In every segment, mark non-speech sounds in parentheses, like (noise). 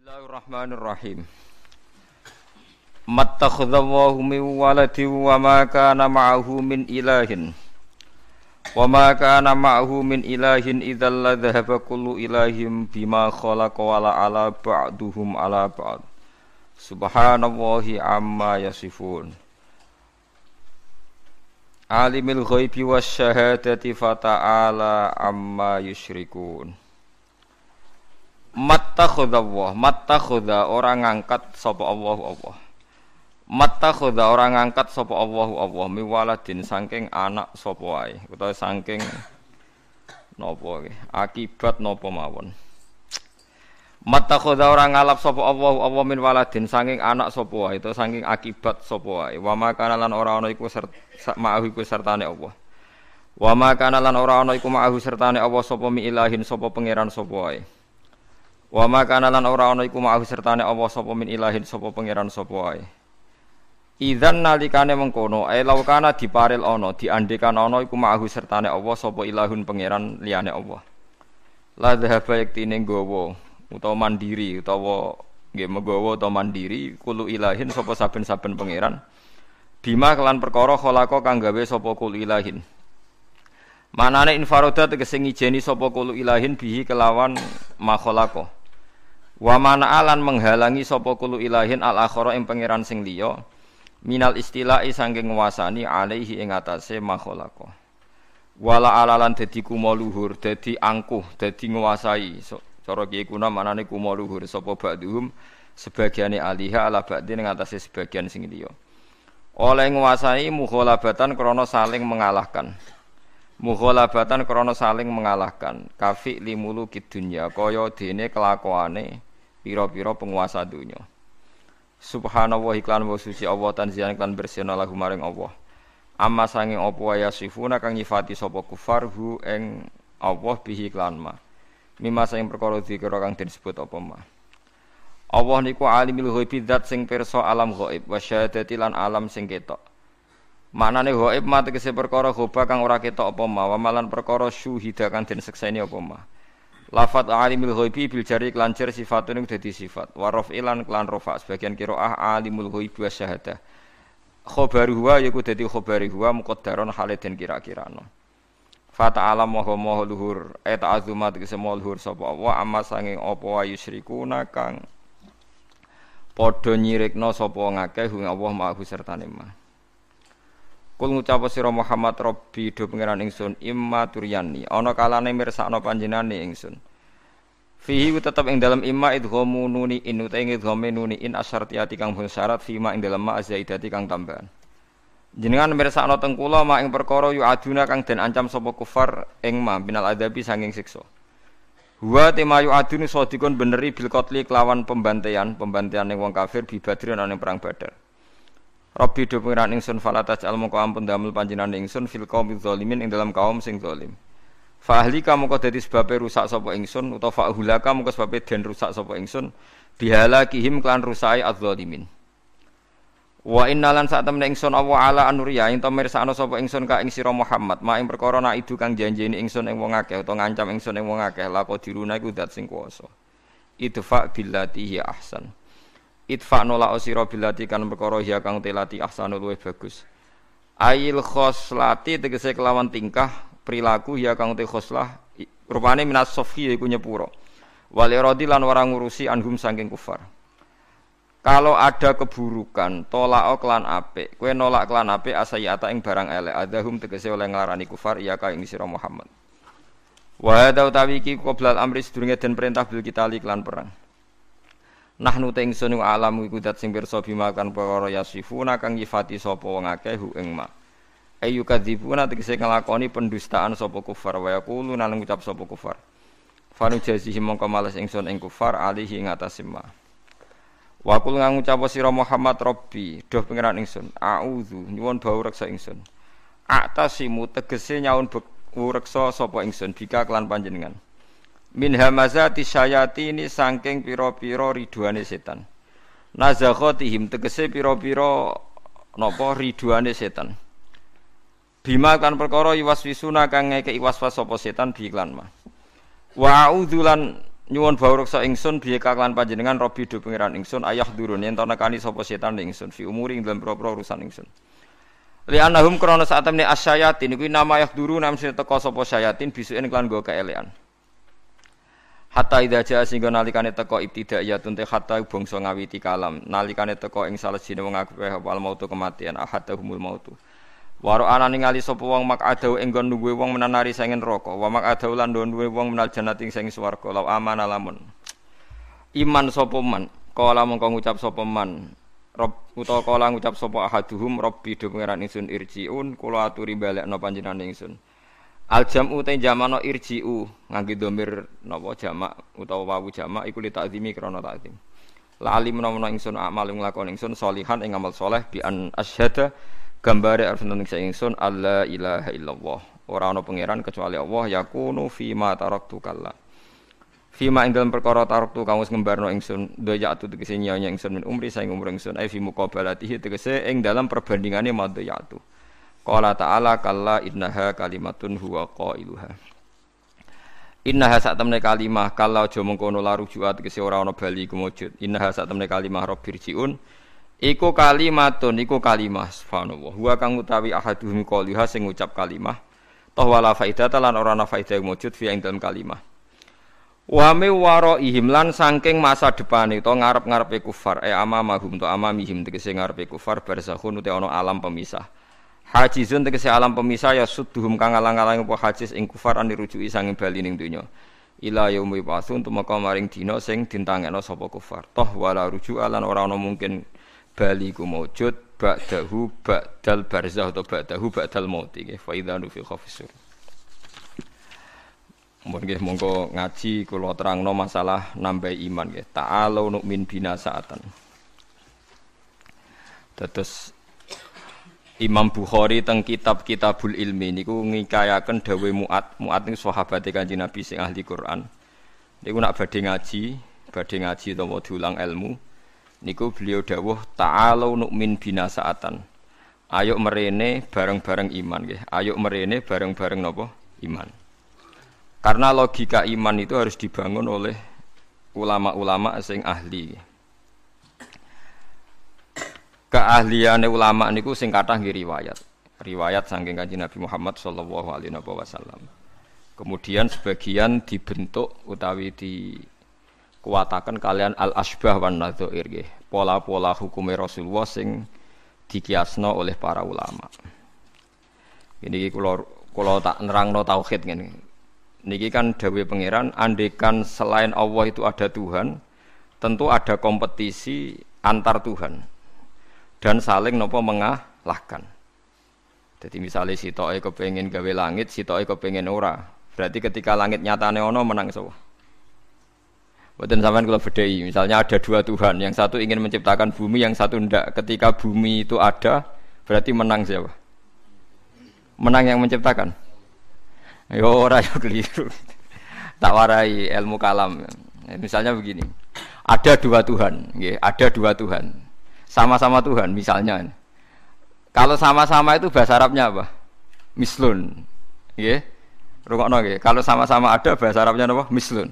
Bismillahirrahmanirrahim. Mattakhadallahu min waladin wa ma kana ma'ahu min ilahin. Wa ma kana ma'ahu min ilahin idzal la kullu ilahin bima khalaqa wa la ala ba'duhum ala ba'd. Subhanallahi amma yasifun. Alimul ghaibi wasyahadati fata'ala amma yusyrikun. Mattakhadallah, mattakhadha orang ngangkat sapa Allah Allah. Mattakhadha orang ngangkat sapa Allah Allah miwaladin saking anak sapa wae utawa saking napa akibat napa mawon. Mattakhadha orang ngalap sapa Allah Allah min waladin saking anak sapa wae utawa saking akibat sapa wae. Wa makana lan ora ana iku ma'ahu iku sertane Allah. Wa makana lan ora ana iku ma'ahu sertane Allah sapa mi ilahin sapa pangeran sapa wae. Wa ma kana lan ora ana iku ma'ahu sertane Allah sapa min ilahin sapa pangeran sapa wae. Idzan nalikane mengkono ai lau kana diparil ana diandekan ana iku ma'ahu sertane Allah sapa ilahun pangeran liyane Allah. La dhahaba yaktine nggawa utawa mandiri utawa nggih menggawa utawa mandiri kulu ilahin sapa saben-saben pangeran. Bima kelan perkara khalaqa kang gawe sapa kulu ilahin. Manane infaroda tegese ngijeni sapa kulu ilahin bihi kelawan makhalaqa. Wa mana alan menghalangi sapa kulu ilahin al akhara ing pangeran sing liya minal istilai sangking nguasani alaihi ing atase. Wala alalan dadi kumo luhur, dadi angkuh, dadi nguasai. So, cara kiye kuna manane kumo luhur sapa ba'dhum sebagiane aliha ala ba'din ing atase sebagian sing liya. Oleh nguasai mukhalabatan krana saling mengalahkan. Mukhalabatan krana saling mengalahkan. Kafi limulu kidunya kaya dene kelakuane pira-pira penguasa dunia. Subhanallah iklan wa suci Allah tanzihan iklan bersihna lahu maring Allah. Amma sange apa ya sifuna kang nyifati sapa kufar hu ing Allah bihi iklan ma. Mima sing perkara dikira kang disebut apa ma. Allah niku alimul ghaibi zat sing pirsa alam ghaib wa syahadati lan alam sing ketok. Maknane ghaib mate kese perkara ghaib kang ora ketok apa ma, wa malan perkara syuhida kang den sekseni apa ma. Lafat alimul ghaibi bil jari klan jar sifatun dadi sifat. Wa ilan klan rafa sebagian qiraah alimul ghaibi wa syahadah. Khobaru huwa yaiku dadi khobari huwa muqaddaron hale den kira-kirano. Fata alam moho moho luhur et azumat moho luhur sapa wa amma sange apa wa yusyrikuna kang padha nyirikna sapa ngakeh hu Allah ma'ahu sertane ma. Kul ngucap sira Muhammad Rabbi do pangeran ingsun imma turyani ana kalane mirsakno panjenengane ingsun. Fihi tetep ing dalam imma idghamu nuni in uta ing idghame nuni in asyartiyati kang bun syarat fima ing dalam ma zaidati kang tambahan. Jenengan mirsakno teng kula mak ing perkara yu aduna kang den ancam sapa kufar ing ma binal adabi sanging siksa. Wa tema yu adun sadikun beneri bil qatli kelawan pembantaian, pembantaian ning wong kafir bi badrin ning perang Badar. Rabbi do pengiran ingsun fala tajal mongko ampun damel panjenengan ingsun fil qaumil zalimin ing dalam kaum sing zalim. Fa ahli kamu kok dadi sebabe rusak sapa ingsun utawa fa hulaka mongko sebabe den rusak sapa ingsun bihalakihim klan rusai adzalimin. Wa innalan sak temne ingsun Allah ala anuriya ing to mirsakno sapa ingsun ka ing sira Muhammad ma ing perkara nak idu kang janjeni ingsun ing wong akeh utawa ngancam ingsun ing wong akeh lako diruna iku dat sing kuwasa. Idfa billati ahsan itfa nola osiro bilati kan perkara ya kang telati ahsanu luwih bagus. Ail khoslati tegese kelawan tingkah perilaku ya kang te khoslah rupane minas sofi iku nyepuro. Wal iradi lan ora ngurusi anhum saking kufar. Kalau ada keburukan tolak klan apik kue nolak klan apik asayata ing barang elek. Adahum tegese oleh nglarani kufar iya ka ing sira Muhammad. Wa hadza utawi iki qoblal amri sedurunge den perintah bil kita klan perang Nahnu te ingsun alam iku dat sing pirsa bima kan perkara yasifuna kang yifati sapa wong akeh hu ing ma. Ayu kadzibuna tegese nglakoni pendustaan sapa kufar wa yaqulu nang ngucap sapa kufar. Fanu jazihi mongko males ingsun ing kufar alihi ing atas ma. Wa kul ngucap sira Muhammad Rabbi, doh pangeran ingsun, auzu nyuwun bau reksa ingsun. Atasimu tegese nyaun reksa sapa ingsun bika kelan panjenengan min hamazati syayatini saking pira-pira ridwane setan. Nazakhotihim tegese pira-pira napa ridwane setan. Bima kan perkara iwaswisuna kang ngeke iwas-was sapa setan bi iklan mah. Wa a'udzulan nyuwun bawruk sa ingsun biye kaklan panjenengan robi do pangeran ingsun ayah durun yen nekani sapa setan ingsun fi umuri ing dalem propro urusan ingsun. Li anahum krana saat temne asyayatin kuwi nama ayah durun namsi teko sapa syayatin bisuken klan go kaelean hatta idza jaa singgo nalikane teko ibtidaiyatun te hatta bangsa ngawiti kalam nalikane teko ing salejine wong akeh wal mautu kematian ahadahumul mautu Waro ana ningali sapa wong mak adau enggon nunggu wong menanari sangen roko, wa mak adau lan duwe wong menal jannati sing swarga, law amana lamun. Iman sapa man, kala mongko ngucap sapa man. Rob utawa kala ngucap sapa ahaduhum rabbi do pangeran ingsun irjiun, kula aturi balekno panjenengan ingsun. Al jam'u te jamano irji'u. Ngangge domir napa jamak utawa wawu jamak iku li ta'zimi krana ta'zim. La alim menawa ingsun amal nglakoni ingsun salihan ing amal saleh bi an asyhada gambare arep nang ingsun alla ilaha illallah. Ora ana pangeran kecuali Allah yakunu fi ma taraktu kalla. Fima ing dalam perkara taraktu kamu ngembarno ingsun daya atu tegese nyanya ingsun min umri saing umur ingsun ai fi muqabalatihi tegese ing dalam perbandingane madya atu Qala ta'ala kalla innaha kalimatun huwa qailuha Innaha sak temne kalimah kalau aja mengkono laru juat tegese ora ana bali kumujud Innaha sak temne kalimah rabbirjiun Iku kalimatun iku kalimah subhanallah. Wa kang utawi ahaduhum qaliha sing ngucap kalimah. Toh wala faidata lan ora ana faidah wujud fi ing dalam kalimah. Wa mi ihim lan saking masa depan itu ngarep-ngarepe kufar e amamahum to amamihim tegese ngarepe kufar barzakhun uti ana alam pemisah. Hajizun tegese alam pemisah ya suduhum kang alang-alang apa hajiz ing kufar an dirujuki sanging bali ning donya. Ila yaumi pasun tumeka maring dina sing dintangekno sapa kufar. Toh wala rujuk lan ora ana mungkin bali ku maujud ba'dahu ba'dal barzah atau ba'dahu ba'dal maut iki fa idza nufikha fisur Mun nggih monggo ngaji kula terangno masalah nambah iman nggih. Ta'alu nu'min bina saatan. Terus Imam Bukhari teng kitab Kitabul Ilmi niku ngikayaken dawuh Muat. Muat niku sahabate Kanjeng Nabi sing ahli Quran. Niku nak badhe ngaji, badhe ngaji utawa diulang ilmu niku beliau dawuh ta'alu nu'min bina saatan. Ayo merene bareng-bareng iman nggih. Ayo merene bareng-bareng napa? Iman. Karena logika iman itu harus dibangun oleh ulama-ulama sing ahli. Keahlian ulama niku sing kathah nggih riwayat. Riwayat saking Kanjeng Nabi Muhammad sallallahu alaihi wasallam. Kemudian sebagian dibentuk utawi di kuatakan kalian al asbah wan nadzair nggih. Pola-pola hukum Rasulullah sing dikiasno oleh para ulama. Ini kalau kalau tak nerangno tauhid ngene. Niki kan dawuh pangeran, andekan selain Allah itu ada Tuhan, tentu ada kompetisi antar Tuhan dan saling nopo mengalahkan. Jadi misalnya si toy kepengen gawe langit, si toy kepengen ora. Berarti ketika langit nyatane ono menang semua. Buatan sampean kalau bedai, misalnya ada dua Tuhan, yang satu ingin menciptakan bumi, yang satu tidak. Ketika bumi itu ada, berarti menang siapa? Menang yang menciptakan. Yo ora yo keliru. Tak warai ilmu kalam. Misalnya begini, ada dua Tuhan, ada dua Tuhan, sama-sama Tuhan. Misalnya, kalau sama-sama itu bahasa Arabnya apa? Mislun, ya. Rungokno Kalau sama-sama ada bahasa Arabnya apa? Mislun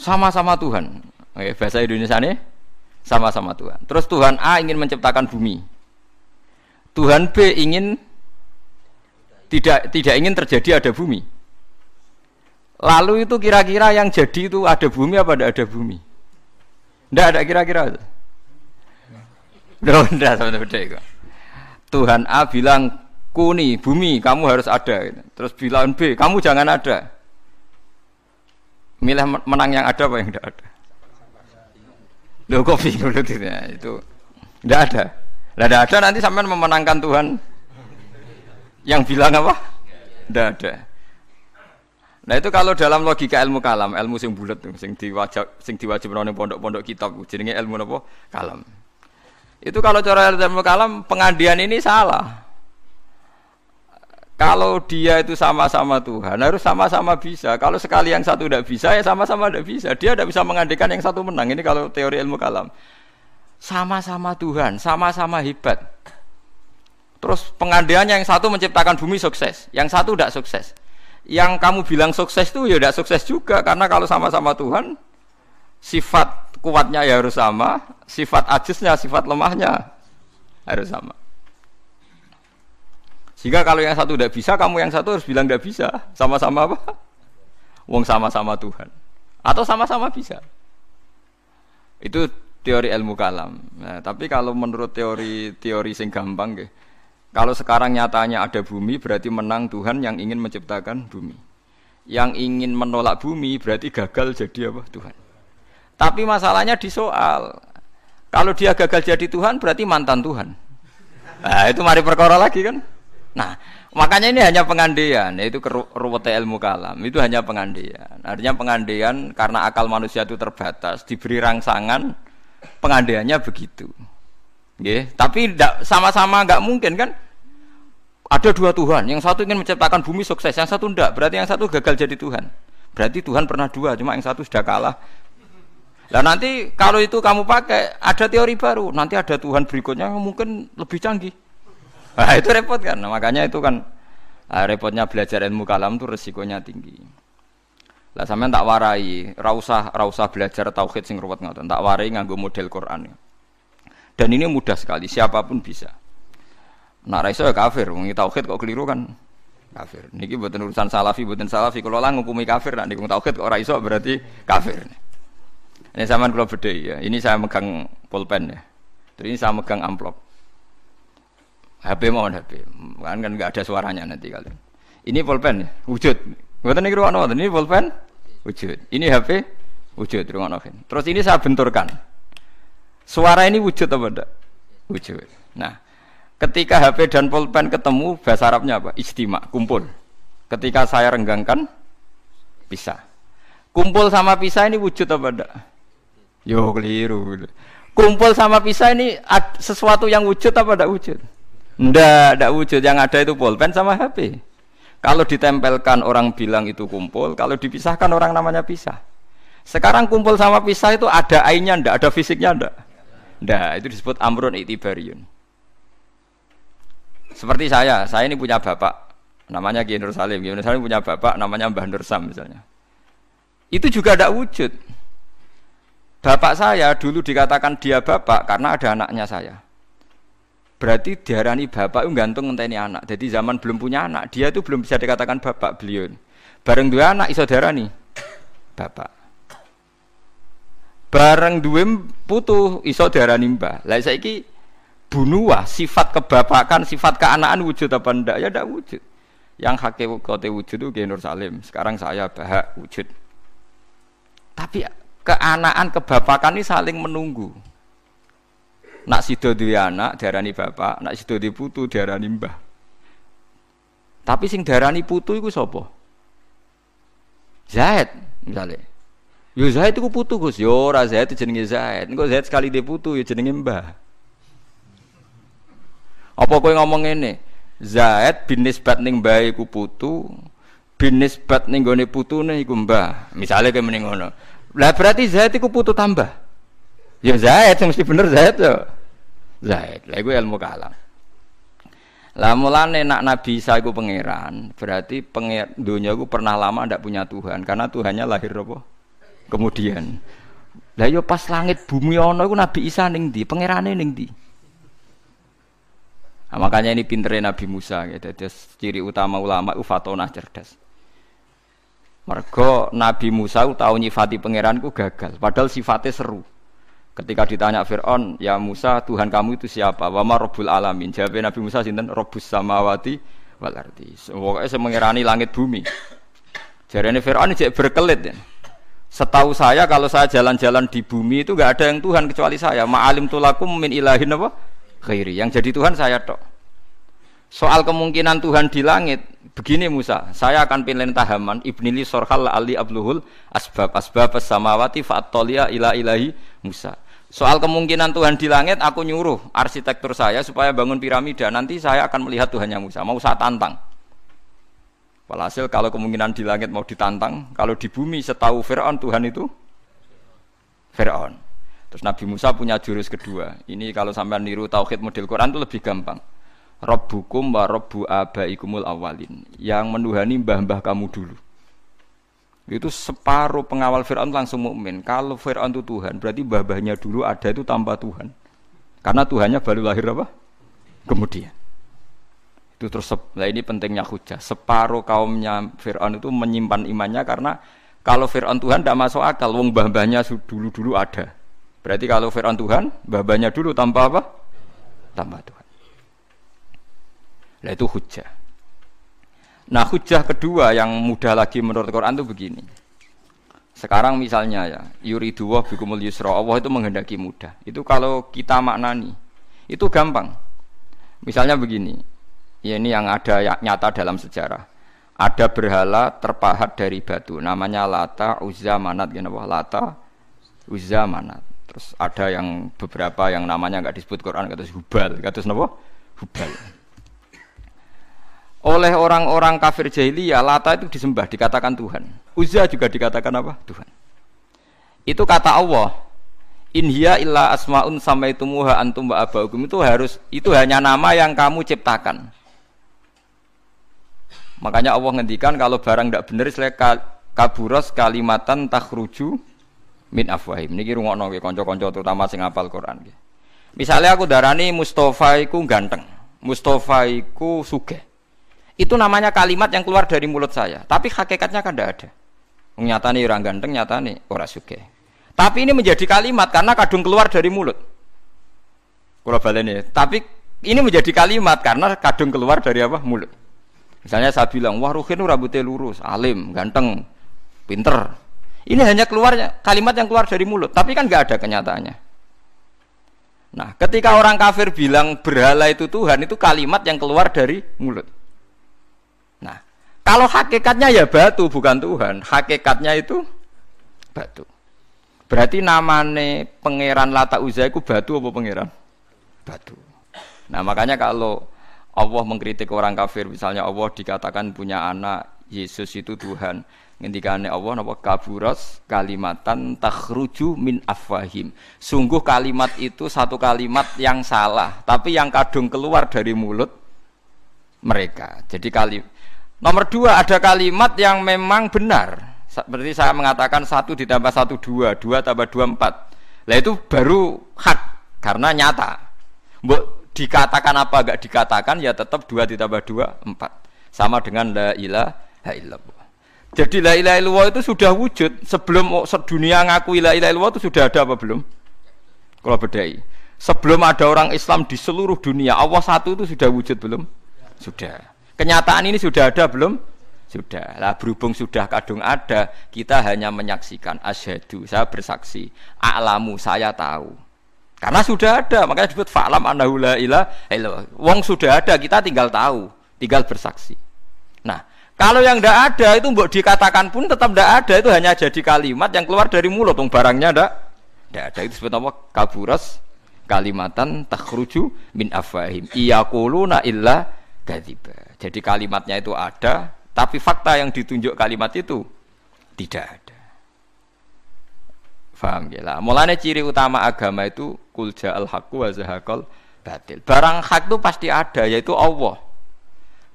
sama-sama Tuhan. Oke, bahasa Indonesia ini sama-sama Tuhan. Terus Tuhan A ingin menciptakan bumi. Tuhan B ingin tidak tidak ingin terjadi ada bumi. Lalu itu kira-kira yang jadi itu ada bumi apa tidak ada bumi? Tidak ada kira-kira. Tidak sama beda Tuhan A bilang kuni bumi kamu harus ada. Terus bilang B kamu jangan ada. Milih menang yang ada apa yang tidak ada? Loh kok bingung ya, itu tidak ada. Tidak ada nanti sampai memenangkan Tuhan yang bilang apa? Tidak ada. Nah itu kalau dalam logika ilmu kalam, ilmu sing bulat sing diwajib sing diwajib pondok-pondok kitab jenenge ilmu apa? Kalam. Itu kalau cara ilmu kalam pengandian ini salah. Kalau dia itu sama-sama Tuhan, harus sama-sama bisa. Kalau sekali yang satu tidak bisa, ya sama-sama tidak bisa. Dia tidak bisa mengandikan yang satu menang. Ini kalau teori ilmu kalam. Sama-sama Tuhan, sama-sama hebat. Terus pengandiannya yang satu menciptakan bumi sukses, yang satu tidak sukses. Yang kamu bilang sukses itu ya tidak sukses juga, karena kalau sama-sama Tuhan, Sifat kuatnya ya harus sama, sifat ajisnya, sifat lemahnya harus sama. Sehingga kalau yang satu tidak bisa, kamu yang satu harus bilang tidak bisa. Sama-sama apa? Wong sama-sama Tuhan. Atau sama-sama bisa. Itu teori ilmu kalam. Nah, tapi kalau menurut teori teori sing gampang, ke, kalau sekarang nyatanya ada bumi, berarti menang Tuhan yang ingin menciptakan bumi. Yang ingin menolak bumi berarti gagal jadi apa Tuhan. Tapi masalahnya di soal. Kalau dia gagal jadi Tuhan berarti mantan Tuhan. Nah, itu mari perkara lagi kan? Nah, makanya ini hanya pengandaian, yaitu ruwet ilmu kalam. Itu hanya pengandaian. Artinya pengandaian karena akal manusia itu terbatas, diberi rangsangan, pengandaiannya begitu. Nggih, tapi sama-sama nggak mungkin kan? Ada dua Tuhan, yang satu ingin menciptakan bumi sukses, yang satu tidak. Berarti yang satu gagal jadi Tuhan. Berarti Tuhan pernah dua, cuma yang satu sudah kalah. Nah nanti kalau itu kamu pakai, ada teori baru. Nanti ada Tuhan berikutnya yang mungkin lebih canggih. Nah, (laughs) itu repot kan. Nah, makanya itu kan nah, repotnya belajar ilmu kalam itu resikonya tinggi. Lah sampean tak warai, ra usah ra usah belajar tauhid sing ruwet ngoten. Tak warai nganggo model Quran. Dan ini mudah sekali, siapa pun bisa. Nak ra ya kafir, wong tauhid kok keliru kan kafir. Niki buatan urusan salafi, buatan salafi. Kalau lah ngukumi kafir, nak niku tauhid kok ora iso berarti kafir. Ini sama kalau beda ya. Ini saya megang pulpen ya. Terus ini saya megang amplop. HP mohon HP. Kan kan nggak ada suaranya nanti kalian. Ini pulpen ya, wujud. Mboten niku ruwono ini pulpen wujud. Ini HP wujud ruwono Terus ini saya benturkan. Suara ini wujud apa enggak? Wujud. Nah, ketika HP dan pulpen ketemu bahasa Arabnya apa? Istimewa, kumpul. Ketika saya renggangkan pisah. Kumpul sama pisah ini wujud apa enggak? Yo keliru. Kumpul sama pisah ini sesuatu yang wujud apa enggak wujud? Ndak, ndak wujud. Yang ada itu pulpen sama HP. Kalau ditempelkan orang bilang itu kumpul, kalau dipisahkan orang namanya pisah. Sekarang kumpul sama pisah itu ada ainnya ndak, ada fisiknya ndak? Ndak, itu disebut amrun itibariun. Seperti saya, saya ini punya bapak, namanya Kiai Nur Salim. Kiai Nur Salim punya bapak, namanya Mbah Nur Sam misalnya. Itu juga tidak wujud. Bapak saya dulu dikatakan dia bapak karena ada anaknya saya. Berarti diarani bapak itu gantung ngenteni anak. Jadi zaman belum punya anak, dia itu belum bisa dikatakan bapak beliau. Bareng dua anak iso diarani bapak. Bareng dua putu iso diarani mbah. Lah saiki bunuah sifat kebapakan, sifat keanaan wujud apa ndak? Ya ndak wujud. Yang hakikate wujud itu Nur Salim. Sekarang saya bahak wujud. Tapi keanaan kebapakan ini saling menunggu. Nak sido duwe anak diarani bapak, nak sido di putu diarani mbah. Tapi sing diarani putu iku sapa? Zaid misalnya. Yo Zaid iku putu Gus, yo ora Zaid jenenge Zaid. Engko Zaid sekali di putu yo jenenge mbah. Apa kowe ngomong ngene? Zaid bin nisbat ning mbah iku putu, bin nisbat ning gone putune iku mbah. Misale kowe mending ngono. Lah berarti Zaid iku putu tambah. Ya Zaid mesti bener Zaid ya. Zaid. Lah iku ilmu kalam. Lah mulane nak Nabi Isa iku pangeran, berarti penger dunia iku pernah lama ndak punya Tuhan karena Tuhannya lahir apa? Kemudian. Lah yo pas langit bumi ana iku Nabi Isa ning ndi? Pangerane ning ndi? Nah, makanya ini pinternya Nabi Musa gitu. Jadi ciri utama ulama itu fatona cerdas. Mergo Nabi Musa tahu nyifati pangeranku gagal, padahal sifatnya seru. Ketika ditanya Fir'aun, ya Musa, Tuhan kamu itu siapa? Wama Rabbul Alamin. Jawab Nabi Musa, sinten Rabbus Samawati wal ardi. Pokoknya saya mengirani langit bumi. Ini Fir'aun berkelit ya. Setahu saya kalau saya jalan-jalan di bumi itu nggak ada yang Tuhan kecuali saya. Ma'alim tulakum min ilahin apa? Khairi. Yang jadi Tuhan saya tok. Soal kemungkinan Tuhan di langit, begini Musa, saya akan pilih tahaman ibnili sorhal ali abluhul asbab asbab samawati fa'atolia ila ilahi Musa. Soal kemungkinan Tuhan di langit, aku nyuruh arsitektur saya supaya bangun piramida. Nanti saya akan melihat Tuhannya Musa. Mau saya tantang. Walhasil kalau kemungkinan di langit mau ditantang, kalau di bumi setahu Fir'aun Tuhan itu Fir'aun. Terus Nabi Musa punya jurus kedua. Ini kalau sampai niru tauhid model Quran itu lebih gampang. Rabbukum wa rabbu abaikumul awalin. Yang menuhani mbah-mbah kamu dulu. Itu separuh pengawal Fir'aun langsung mukmin. Kalau Fir'aun itu Tuhan, berarti babahnya dulu ada itu tanpa Tuhan. Karena Tuhannya baru lahir apa? Kemudian. Itu terus, nah ini pentingnya hujah. Separuh kaumnya Fir'aun itu menyimpan imannya karena kalau Fir'aun Tuhan tidak masuk akal, wong babahnya dulu-dulu ada. Berarti kalau Fir'aun Tuhan, babahnya dulu tanpa apa? Tanpa Tuhan. Nah itu hujah. Nah hujah kedua yang mudah lagi menurut Quran itu begini. Sekarang misalnya ya, yuridu wa bikumul yusra, Allah itu menghendaki mudah. Itu kalau kita maknani, itu gampang. Misalnya begini, ya ini yang ada ya, nyata dalam sejarah. Ada berhala terpahat dari batu, namanya Lata, Uzza, Manat, gitu, Lata, Uzza, Manat. Terus ada yang beberapa yang namanya nggak disebut Quran, kata Hubal, kata? Hubal oleh orang-orang kafir jahiliyah Lata itu disembah dikatakan Tuhan. Uzza juga dikatakan apa? Tuhan. Itu kata Allah in hiya illa asmaun samaitumuha antum wa abaukum. Itu harus itu hanya nama yang kamu ciptakan. Makanya Allah ngendikan kalau barang tidak benar istilah kaburos kalimatan takhruju min afwahim. Niki rungokno nggih kanca-kanca terutama sing hafal Quran misalnya aku darani Mustafa iku ganteng. Mustafa iku sugih itu namanya kalimat yang keluar dari mulut saya. Tapi hakikatnya kan tidak ada. Nyata nih orang ganteng, nyata nih orang suke. Tapi ini menjadi kalimat karena kadung keluar dari mulut. Kalau ini. Tapi ini menjadi kalimat karena kadung keluar dari apa? Mulut. Misalnya saya bilang, wah Ruhin rambutnya lurus, alim, ganteng, pinter. Ini hanya keluarnya kalimat yang keluar dari mulut, tapi kan nggak ada kenyataannya. Nah, ketika orang kafir bilang berhala itu Tuhan, itu kalimat yang keluar dari mulut. Kalau hakikatnya ya batu bukan Tuhan, hakikatnya itu batu. Berarti namane pangeran Lata Uzza itu batu apa pangeran? Batu. Nah makanya kalau Allah mengkritik orang kafir, misalnya Allah dikatakan punya anak, Yesus itu Tuhan. Ngendikane Allah napa kaburas kalimatan takhruju min afwahim. Sungguh kalimat itu satu kalimat yang salah, tapi yang kadung keluar dari mulut mereka. Jadi kali Nomor dua ada kalimat yang memang benar. Seperti saya mengatakan satu ditambah satu dua, dua tambah dua empat. Lah itu baru hak karena nyata. Mbok dikatakan apa gak dikatakan ya tetap dua ditambah dua empat. Sama dengan la ilaha illallah. Jadi la ilaha illallah itu sudah wujud sebelum sedunia ngaku la ilaha illallah itu sudah ada apa belum? Kalau bedai. Sebelum ada orang Islam di seluruh dunia, Allah satu itu sudah wujud belum? Sudah. Kenyataan ini sudah ada belum? Sudah. Lah berhubung sudah kadung ada, kita hanya menyaksikan asyhadu, saya bersaksi, alamu saya tahu. Karena sudah ada, makanya disebut fa'lam annahu la ilaha Wong sudah ada, kita tinggal tahu, tinggal bersaksi. Nah, kalau yang tidak ada itu mbok dikatakan pun tetap tidak ada itu hanya jadi kalimat yang keluar dari mulut, wong barangnya tidak tidak ada itu disebut apa? Kaburas kalimatan takhruju min afahim. Iyakuluna illa gadziba. Jadi kalimatnya itu ada, tapi fakta yang ditunjuk kalimat itu tidak ada. Faham ya lah. Mulanya ciri utama agama itu kulja al haqqu wa zahaqal batil. Barang hak itu pasti ada, yaitu Allah.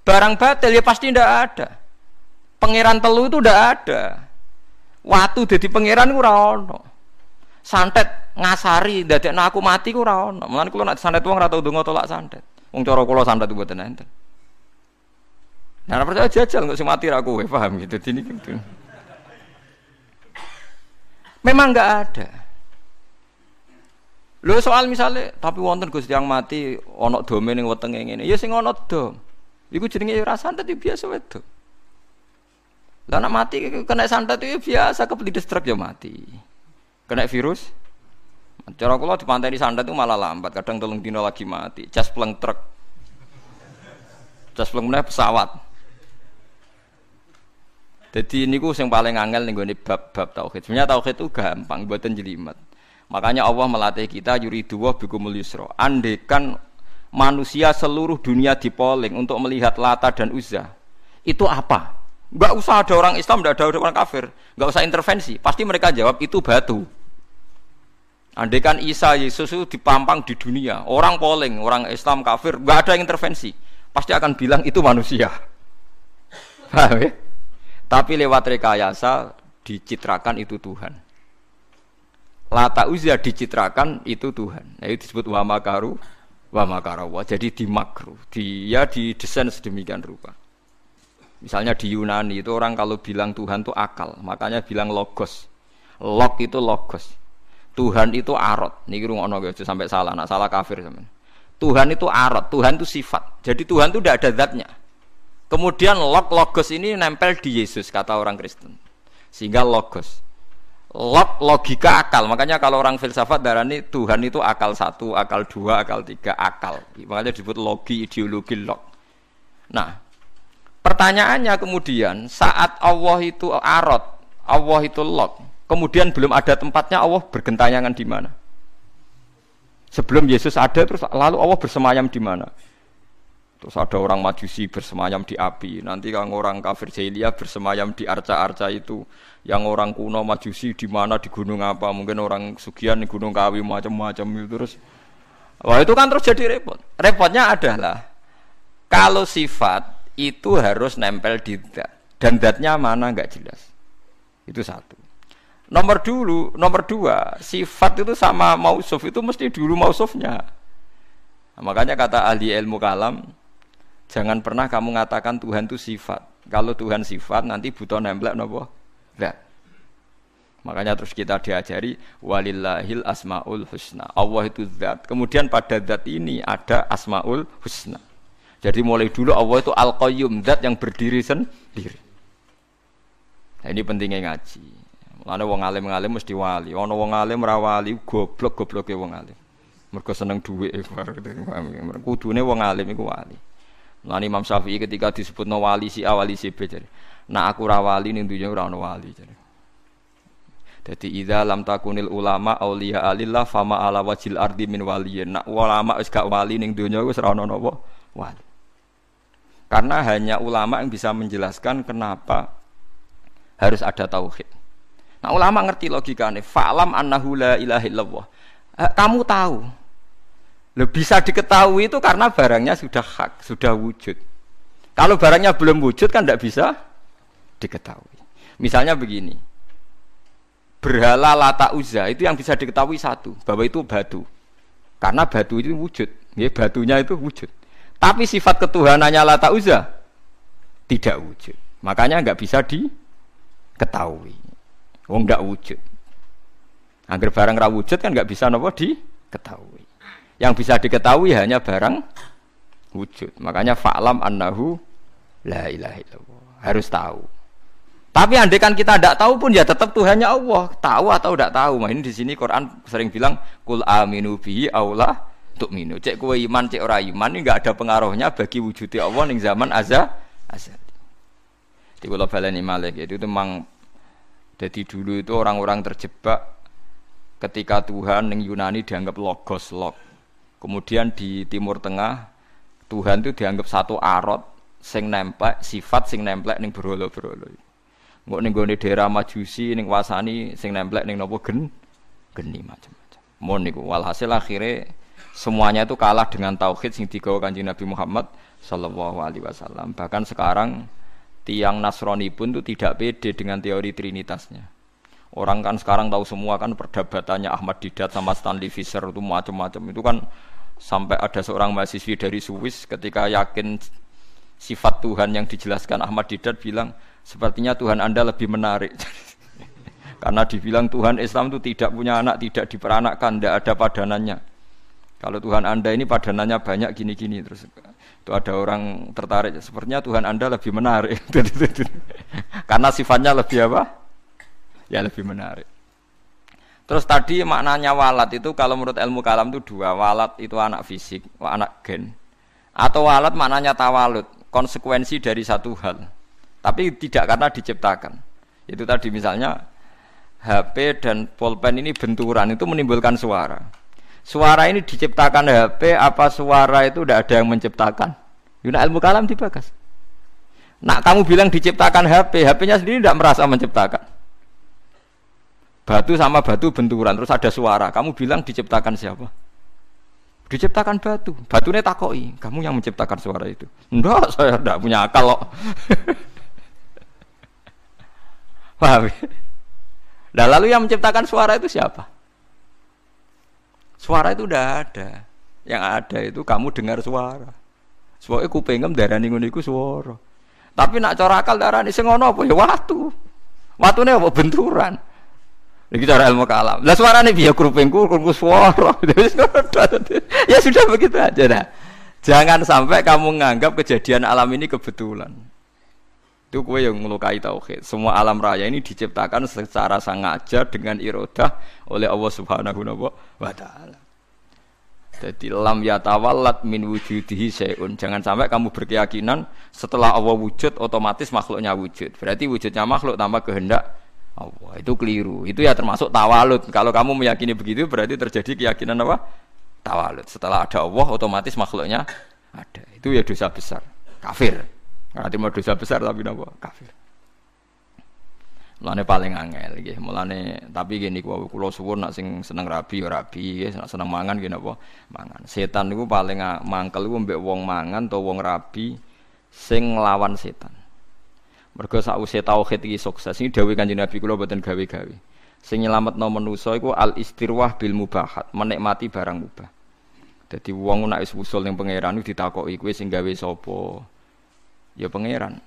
Barang batil ya pasti tidak ada. Pangeran telu itu tidak ada. Waktu jadi pangeran itu ono. Santet ngasari dadekno aku mati ku ora ono. Mulane kula nek santet wong ora tau tolak santet. Wong cara kula santet mboten enten. Nah, percaya jajal nggak sih mati aku, paham gitu. Ini gitu. Memang nggak ada. Lo soal misalnya, tapi wonten Gusti yang mati onok domen yang wetenge ngene. Ya sing ono dom. Iku jenenge ya ora santet ya biasa wedo. Lah nak mati kena santet itu ya biasa kepelides truk ya mati. Kena virus. Cara kula di santet itu malah lambat, kadang tolong dino lagi mati. Cas pleng truk. Cas pleng pesawat. Jadi ini ku yang paling angel nih gue bab-bab tauhid. Sebenarnya tauhid itu gampang, buatan jelimet. Makanya Allah melatih kita yuridu wa bikumul yusra. Andekan manusia seluruh dunia dipoling untuk melihat Lata dan Uzza. Itu apa? Gak usah ada orang Islam, gak ada orang kafir, gak usah intervensi. Pasti mereka jawab itu batu. Andekan Isa Yesus itu dipampang di dunia, orang polling, orang Islam kafir, gak ada yang intervensi. Pasti akan bilang itu manusia. (laughs) Ya? Tapi lewat rekayasa dicitrakan itu Tuhan. Lata uzza dicitrakan itu Tuhan. Nah, itu disebut wa makaru wa makarawa. Jadi di makru, dia didesain sedemikian rupa. Misalnya di Yunani itu orang kalau bilang Tuhan itu akal, makanya bilang logos. Log itu logos. Tuhan itu arot. Niki rungokno guys sampai salah, nak salah kafir sampean. Tuhan itu arot, Tuhan itu sifat. Jadi Tuhan itu tidak ada zatnya. Kemudian log logos ini nempel di Yesus kata orang Kristen. Sehingga logos. Log logika akal. Makanya kalau orang filsafat darah ini Tuhan itu akal satu, akal dua, akal tiga, akal. Makanya disebut logi, ideologi log. Nah, pertanyaannya kemudian saat Allah itu arot, Allah itu log, kemudian belum ada tempatnya Allah bergentayangan di mana? Sebelum Yesus ada terus lalu Allah bersemayam di mana? Terus ada orang majusi bersemayam di api. Nanti kalau orang kafir jahiliyah bersemayam di arca-arca itu. Yang orang kuno majusi di mana di gunung apa? Mungkin orang sugian di gunung kawi macam-macam itu terus. Wah itu kan terus jadi repot. Repotnya adalah kalau sifat itu harus nempel di dat dan datnya mana nggak jelas. Itu satu. Nomor dulu, nomor dua, sifat itu sama mausuf itu mesti dulu mausufnya. Nah, makanya kata ahli ilmu kalam, Jangan pernah kamu mengatakan Tuhan itu sifat. Kalau Tuhan sifat nanti butuh nempel nopo zat. Makanya terus kita diajari walillahil asmaul husna. Allah itu zat. Kemudian pada zat ini ada asmaul husna. Jadi mulai dulu Allah itu al qayyum zat yang berdiri sendiri. Nah, ini pentingnya ngaji. Mulane wong alim-alim mesti wali. Ana wong alim ra wali goblok-gobloke wong alim. Mergo seneng dhuwit. Kudune wong alim iku wali. Nah Imam Syafi'i ketika disebut no wali si A wali si B jadi. Nah aku rawali ning dunya ora ono wali jadi. Jadi idza lam takunil ulama auliya alillah fama ala wajil ardi min waliyin. Nak ulama wis gak wali ning dunya wis ora ono napa wali. Karena hanya ulama yang bisa menjelaskan kenapa harus ada tauhid. Nah ulama ngerti logikanya. Fa'lam annahu la ilaha illallah. Eh, kamu tahu Loh, bisa diketahui itu karena barangnya sudah hak, sudah wujud. Kalau barangnya belum wujud kan tidak bisa diketahui. Misalnya begini, berhala lata uza itu yang bisa diketahui satu, bahwa itu batu. Karena batu itu wujud, ya, batunya itu wujud. Tapi sifat ketuhanannya lata uza tidak wujud. Makanya nggak bisa diketahui. Oh nggak wujud. Agar barang rawujud kan nggak bisa nopo diketahui. Yang bisa diketahui hanya barang wujud. Makanya fa'lam annahu la ilaha illallah. Harus tahu. Tapi andai kan kita tidak tahu pun ya tetap Tuhannya Allah. Tahu atau tidak tahu. Nah, ini di sini Quran sering bilang kul aminu bihi aula untuk minu. Cek kue iman, cek orang iman ini nggak ada pengaruhnya bagi wujudnya Allah ning zaman azza. Di kula baleni malik itu memang jadi dulu itu orang-orang terjebak ketika Tuhan ning Yunani dianggap logos log Kemudian di Timur Tengah Tuhan itu dianggap satu arot sing nemplek sifat sing nemplek ning berolo-berolo. Engko ning gone daerah Majusi ning Wasani sing nemplek ning napa gen geni macam-macam. Mon niku walhasil akhirnya semuanya itu kalah dengan tauhid sing digawa Kanjeng Nabi Muhammad sallallahu alaihi wasallam. Bahkan sekarang tiang Nasrani pun itu tidak pede dengan teori trinitasnya. Orang kan sekarang tahu semua kan perdebatannya Ahmad Didat sama Stanley Fisher itu macam-macam. Itu kan sampai ada seorang mahasiswi dari Swiss ketika yakin sifat Tuhan yang dijelaskan Ahmad Didat bilang sepertinya Tuhan Anda lebih menarik. (laughs) Karena dibilang Tuhan Islam itu tidak punya anak tidak diperanakkan tidak ada padanannya. Kalau Tuhan Anda ini padanannya banyak gini-gini terus itu ada orang tertarik sepertinya Tuhan Anda lebih menarik (laughs) karena sifatnya lebih apa ya lebih menarik Terus tadi maknanya walat itu kalau menurut ilmu kalam itu dua. Walat itu anak fisik, anak gen. Atau walat maknanya tawalut, konsekuensi dari satu hal. Tapi tidak karena diciptakan. Itu tadi misalnya HP dan pulpen ini benturan itu menimbulkan suara. Suara ini diciptakan HP apa suara itu tidak ada yang menciptakan? Yuna ilmu kalam dibakas. Nak kamu bilang diciptakan HP, HP-nya sendiri tidak merasa menciptakan. Batu sama batu benturan terus ada suara. Kamu bilang diciptakan siapa? Diciptakan batu. Batunya takoi. Kamu yang menciptakan suara itu. Enggak, (laughs) saya tidak punya akal kok. (laughs) Paham? Nah, lalu yang menciptakan suara itu siapa? Suara itu udah ada. Yang ada itu kamu dengar suara. Soalnya kupingem darani ngono iku suara. Tapi nak cara akal darani sing ngono apa ya watu. Apa benturan. Iki cara ilmu kalam. Lah suarane piye kupingku krungu suara. (laughs) ya sudah begitu aja dah. Jangan sampai kamu menganggap kejadian alam ini kebetulan. Itu kue yang melukai tauhid. Semua alam raya ini diciptakan secara sengaja dengan irodah oleh Allah Subhanahu wa taala. Jadi lam yatawallat min wujudihi syai'un. Jangan sampai kamu berkeyakinan setelah Allah wujud otomatis makhluknya wujud. Berarti wujudnya makhluk tanpa kehendak Allah. Itu keliru. Itu ya termasuk tawalut. Kalau kamu meyakini begitu berarti terjadi keyakinan apa? Tawalut. Setelah ada Allah otomatis makhluknya ada. Itu ya dosa besar. Kafir. Nanti mau dosa besar tapi nopo kafir. Mulane paling angel nggih. Mulane tapi gini kulo kulo suwun nak sing seneng rabi ya rabi, nak seneng mangan gini napa? Mangan. Setan niku paling mangkel iku mbek wong mangan atau wong rabi sing nglawan setan. Mergo sakwise tauhid iki sukses iki dawuh Kanjeng Nabi kula boten gawe-gawe. Sing nyelametno manusa iku al istirwah bil mubahat, menikmati barang mubah. Dadi wong nek wis usul ning pangeran ditakoki kowe sing gawe sapa? Ya pangeran.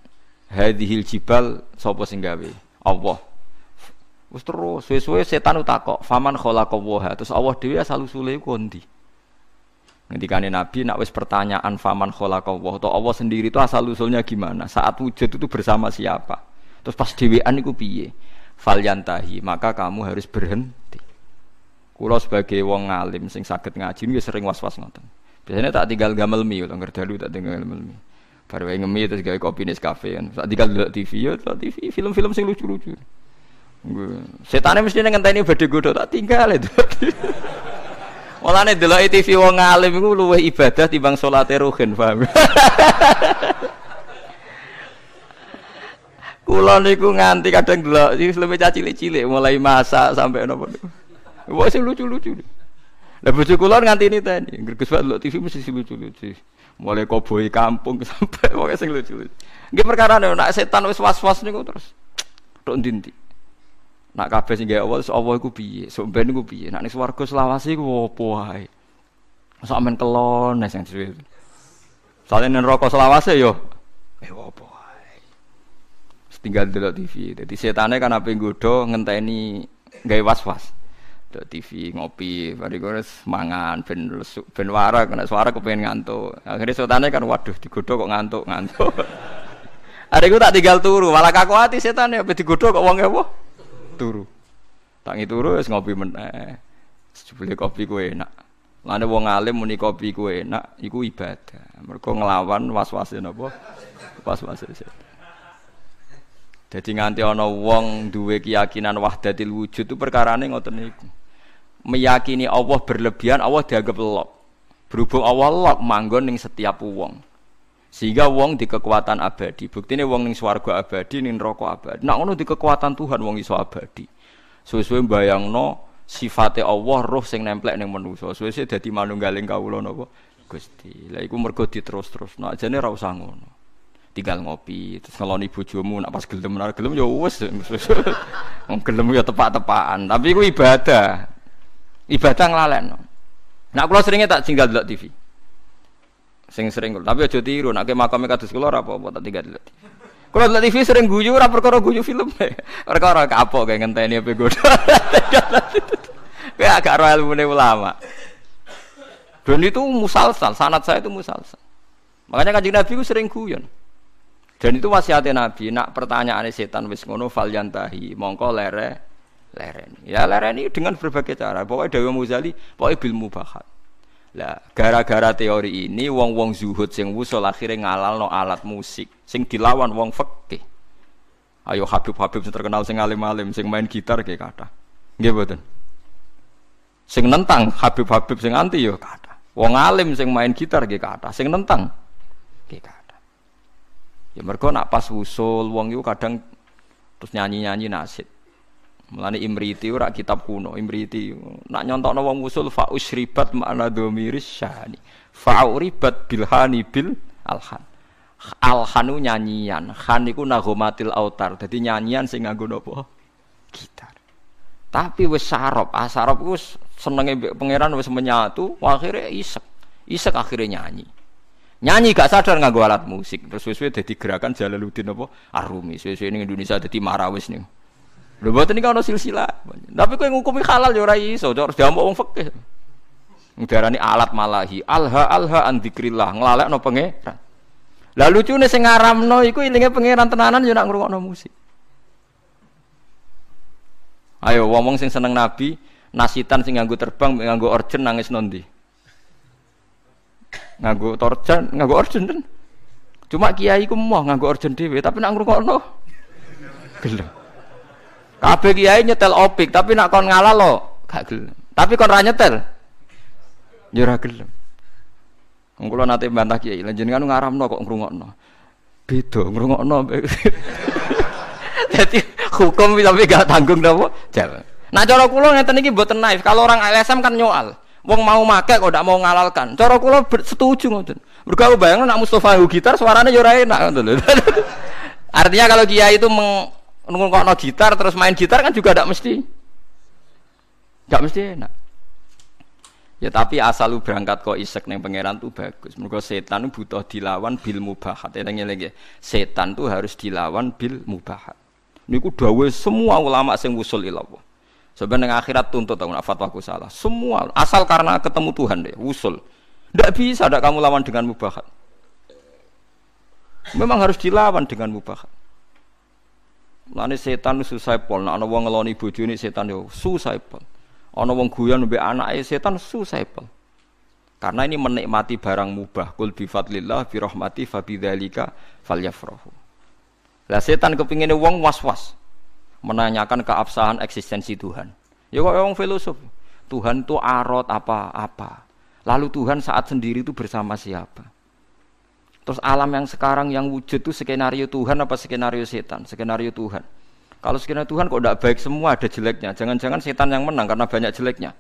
Hadhil jibal sapa sing gawe? Allah. Wis terus suwe-suwe setan utakok, faman khalaqallaha. Terus Allah dhewe asal usule iku ndi? Ngendikane Nabi nak wis pertanyaan faman khalaqallah atau Allah sendiri itu asal usulnya gimana? Saat wujud itu bersama siapa? Terus pas dhewean iku piye? Falyantahi, maka kamu harus berhenti. Kulo sebagai wong ngalim sing saged ngaji nggih sering was-was ngoten. Biasanya tak tinggal gamel mi, ngerdalu tak tinggal gamel mi. Baru wae ngemi terus gawe kopi Nescafe kan. Saat tinggal delok TV ya, TV film-film sing lucu-lucu. Setane mesti ngenteni badhe godho tak tinggal itu. (laughs) Mulane delok TV wong alim iku luwih ibadah timbang salate ruhin, paham? (laughs) Kula niku nganti kadang delok lebih cilik-cilik mulai masak sampai napa niku. Wah lucu-lucu. Lah bojo kula nganti ini tadi, Gus delok TV mesti lucu-lucu mulai koboi kampung (laughs) sampai pokoknya sing lucu-lucu. Nggih perkara nak setan wis was-was niku terus (tsk) tok ndi Nak kabeh sing gawe Allah, Allah iku piye? Sok ben iku piye? Nak ning swarga selawase iku opo wae? Sok men kelon sing dhewe. Soale ning neraka selawase yo eh opo wae. Tinggal delok TV. Dadi setane kan ape nggodho ngenteni gawe was-was. Dok TV ngopi, bari kores mangan ben ben wara kena suara kepengen ngantuk. Akhirnya setane kan waduh digodho kok ngantuk ngantuk. (laughs) Adekku tak tinggal turu, malah kaku hati setan ya digodho kok wong apa? Turu. Tangi turu wis ngopi meneh. Jebule kopi ku enak. Lane wong alim muni kopi ku enak, iku ibadah. Mergo nglawan was-wase napa? Was-wase setan. Jadi nganti ana wong duwe keyakinan wahdatil wujud itu perkarane ngoten niku meyakini Allah berlebihan, Allah dianggap lok. Berhubung Allah lok manggon ning setiap wong. Sehingga wong di kekuatan abadi. Buktine wong ning swarga abadi, ning neraka abadi. Nak ngono di kekuatan Tuhan wong iso abadi. Suwe-suwe bayangno sifate Allah roh sing nemplek ning manusa. Suwe-suwe dadi manunggaling kawula napa? Gusti. Lah iku mergo diterus-terus. Nak jane ra usah ngono. Tinggal ngopi, terus ngeloni bojomu nak pas gelem ora gelem ya wis. (laughs) Wong gelem ya tepak-tepakan, tapi iku ibadah. Ibadah nglalekno. Nak kula seringnya tak tinggal delok TV. Sing sering kula, tapi aja tiru, nak ke makame kados kula ora apa-apa tak tinggal delok TV. Kula delok TV sering guyu ora perkara guyu film. (laughs) Perkara kapok kayak ngenteni apa godo. (laughs) Kayak agak royal ilmune ulama. Dan itu musalsal, sanat saya itu musalsal. Makanya kanjeng Nabi itu sering guyon. Dan itu wasiatnya Nabi, nak pertanyaan setan wis ngono fal yantahi, mongko lere lereni. Ya lereni dengan berbagai cara. Pokoknya Dewa Muzali, pokoknya bil mubahat. Lah, gara-gara teori ini wong-wong zuhud sing wusul akhirnya ngalal no alat musik sing dilawan wong fikih. Ayo Habib-habib sing terkenal sing alim-alim sing main gitar kayak kata. Nggih mboten. Sing nentang Habib-habib sing anti yo kata. Wong alim sing main gitar kayak kata, sing nentang kayak kata. Ya mergo nak pas wusul wong iku kadang terus nyanyi-nyanyi nasib. Mulane Imriti ora kitab kuno, Imriti. Nak nyontokno wong usul fa usribat makna dhamiris syani. Fa uribat bilhani bil alhan. Alhanu nyanyian, khan iku nagomatil autar. Dadi nyanyian sing nganggo napa? Gitar. Tapi wis sarop, ah sarop wis senenge pangeran wis menyatu, akhirnya isek. Isek akhirnya nyanyi. Nyanyi gak sadar nganggo alat musik. Terus suwe-suwe dadi gerakan Jalaluddin apa? Arumi. Suwe-suwe ning Indonesia dadi marawis nih. Lho mboten iki ana silsilah. Tapi kowe ngukumi halal ya iso, harus diamuk wong fikih. Ngarani alat malahi, alha alha an dzikrillah, nglalekno pangeran. Lah lucune sing ngaramno iku ilinge pangeran tenanan ya nak ngrungokno musik. Ayo wong sing seneng nabi, nasitan sing nganggo terbang nganggo orjen nangis nondi. Nganggo torjan, nganggo orjen kan. Cuma kiai ku mau nganggo orjen dhewe, tapi nak ngrungokno gelem. Kabeh kiai nyetel opik, tapi nak kon ngalah lo gak gelem. Tapi kon ra nyetel. Ya ora gelem. Kula nate bantah kiai, jenengan ngaramno kok ngrungokno. Beda ngrungokno. (laughs) Jadi hukum tapi gak tanggung napa? Jalan. Nah cara kula ngeten iki mboten naif. Kalau orang LSM kan nyoal. Wong mau make kok ndak mau ngalalkan. Cara kula setuju ngoten. Mergo aku bayangno nak Mustofa gitar suaranya yo ora enak ngoten. (laughs) Artinya kalau kiai itu meng no gitar terus main gitar kan juga tidak mesti. Tidak mesti enak. Ya tapi asal lu berangkat kok isek neng pangeran tuh bagus. Mereka setan butuh dilawan bil mubahat. Ya lagi. Setan tuh harus dilawan bil mubahat. Ini ku dawe semua ulama sing usul ilallah sebenarnya akhirat tuntut tahu fatwaku salah semua asal karena ketemu Tuhan deh usul tidak bisa ada kamu lawan dengan mubahat memang harus dilawan dengan mubahat Lani setan susah pol, ana wong ngeloni bojone setan yo susah pol. Ana wong guyon mbek anake setan susah pol. Karena ini menikmati barang mubah. Kul bi fadlillah bi rahmati fa. Lah setan kepingine wong was-was menanyakan keabsahan eksistensi Tuhan. Ya kok wong filosof. Tuhan itu arot apa-apa. Lalu Tuhan saat sendiri itu bersama siapa? Terus alam yang sekarang yang wujud itu skenario Tuhan apa skenario setan? Skenario Tuhan. Kalau skenario Tuhan kok tidak baik semua ada jeleknya. Jangan-jangan setan yang menang karena banyak jeleknya.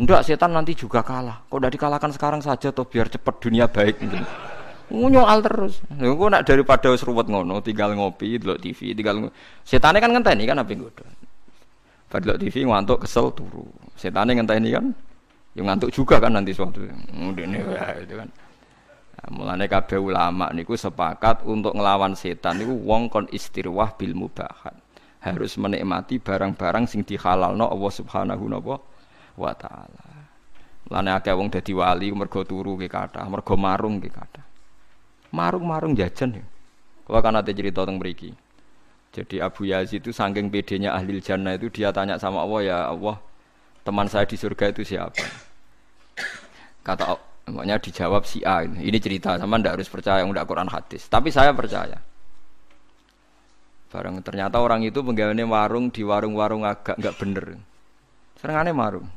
Enggak, setan nanti juga kalah. Kok udah dikalahkan sekarang saja toh biar cepat dunia baik gitu. Nyoal terus. Lha kok nak daripada wis ruwet ngono, tinggal ngopi, delok TV, tinggal setane kan ngenteni kan apa ngono. Padahal TV ngantuk kesel turu. Setane ngenteni kan yang ngantuk juga kan nanti suatu. Ngene itu kan. Nah, mulane kabeh ulama niku sepakat untuk ngelawan setan niku wong kon istirwah bil mubahat. Harus menikmati barang-barang sing dihalalno Allah Subhanahu wa taala. Mulane akeh wong dadi wali mergo turu ki kathah, mergo marung ki kathah. Marung-marung jajan ya. Kalau kan ada cerita tentang mriki. Jadi Abu Yazid itu saking pedenya ahli jannah itu dia tanya sama Allah ya Allah teman saya di surga itu siapa? Kata Makanya dijawab si A ini. Ini cerita sama ndak harus percaya ndak Quran hadis. Tapi saya percaya. Barang ternyata orang itu penggaweane warung di warung-warung agak nggak bener. Serengane marung.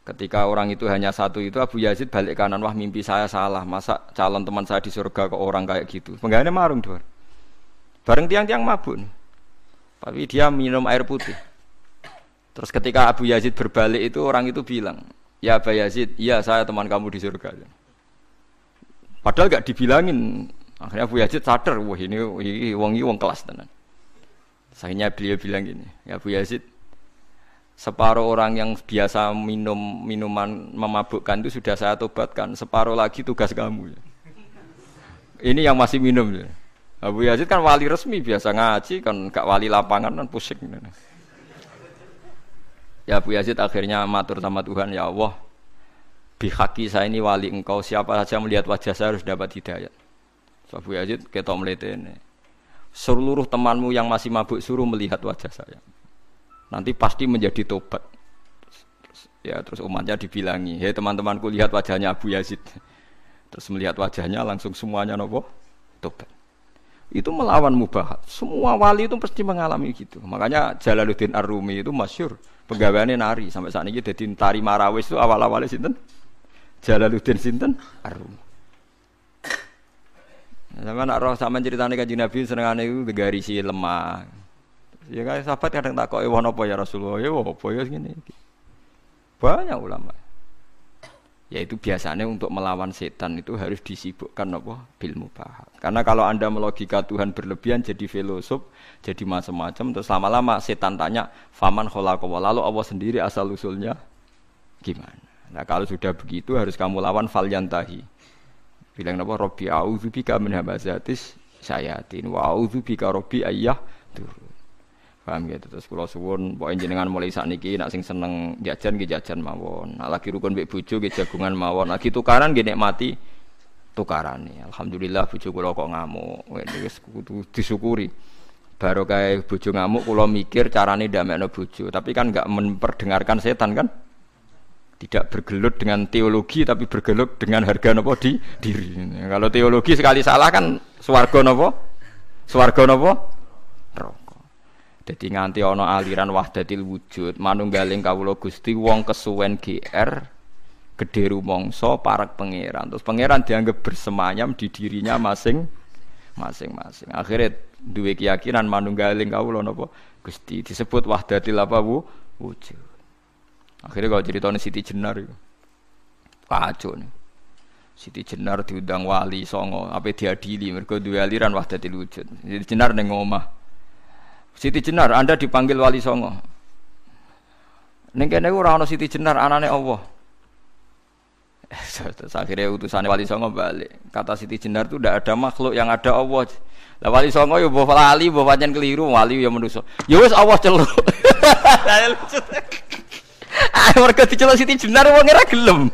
Ketika orang itu hanya satu itu Abu Yazid balik kanan wah mimpi saya salah masa calon teman saya di surga ke orang kayak gitu. Penggaweane marung dua. Bareng tiang-tiang mabuk. Tapi dia minum air putih. Terus ketika Abu Yazid berbalik itu orang itu bilang, Ya Aba Yazid, iya saya teman kamu di surga. Padahal gak dibilangin. Akhirnya Abu Yazid sadar, wah ini, wong wong kelas tenan. Akhirnya beliau bilang gini, ya Abu Yazid, separuh orang yang biasa minum minuman memabukkan itu sudah saya tobatkan, separuh lagi tugas kamu. Ini yang masih minum. Ya. Abu Yazid kan wali resmi biasa ngaji kan gak wali lapangan kan pusing. Ya Abu Yazid akhirnya matur sama Tuhan, ya Allah, bihaki saya ini wali engkau, siapa saja melihat wajah saya harus dapat hidayat. So, Abu Yazid ketok ini. Seluruh temanmu yang masih mabuk suruh melihat wajah saya. Nanti pasti menjadi tobat. ya terus umatnya dibilangi, hei teman-temanku lihat wajahnya Abu Yazid. Terus melihat wajahnya langsung semuanya nopo tobat itu melawan mubahat. Semua wali itu pasti mengalami gitu. Makanya Jalaluddin Ar-Rumi itu masyur pegawainya nari sampai saat ini jadi tari marawis itu awal-awalnya sinten Jalaluddin sinten Ar-Rumi. Sama nak roh sama ceritanya kan Nabi senengane itu si lemah. Ya kan sahabat kadang tak kok ewan apa ya Rasulullah. Ya apa ya gini. Banyak ulama. yaitu biasanya untuk melawan setan itu harus disibukkan apa bil mubah. Karena kalau anda melogika Tuhan berlebihan jadi filosof jadi macam-macam terus lama-lama setan tanya faman kholaqawa lalu Allah sendiri asal usulnya? Gimana? Nah kalau sudah begitu harus kamu lawan falyantahi bilang apa Robbi a'udzubika min hamazatis sayatin wa a'udzubika Robbi ayyah turun Paham gitu. Terus kula suwun pokoke jenengan mulai sakniki nak sing seneng jajan nggih jajan mawon. Nak lagi rukun mbek bojo nggih jagungan mawon. Lagi tukaran nggih nikmati tukarane. Alhamdulillah bojo kula kok ngamuk. Wis kudu disyukuri. Baru kayak bojo ngamuk kula mikir carane ndamekno bojo, tapi kan enggak memperdengarkan setan kan? Tidak bergelut dengan teologi tapi bergelut dengan harga nopo di diri. Kalau teologi sekali salah kan swarga nopo? Swarga nopo? Jadi nganti ana aliran wahdatil wujud, manunggaling kawula Gusti wong kesuwen GR gede rumangsa parak pangeran. Terus pangeran dianggap bersemayam di dirinya masing masing-masing. Akhirnya duwe keyakinan manunggaling kawula napa Gusti disebut wahdatil apa bu wujud. Akhirnya kalau ceritanya Siti Jenar itu kacau nih. Siti Jenar diundang wali songo, apa diadili mereka dua aliran wahdatil wujud. Siti Jenar neng omah. Siti Jenar, Anda dipanggil Wali Songo. Ning kene ora ana Siti Jenar anane Allah. Terus akhirnya utusan Wali Songo balik. Kata Siti Jenar itu tidak ada makhluk yang ada Allah. Lah Wali Songo ya mbah lali, mbah pancen keliru, wali ya manusa. Ya wis Allah celuk. (laughs) Ah mergo diceluk Siti Jenar wong ora gelem.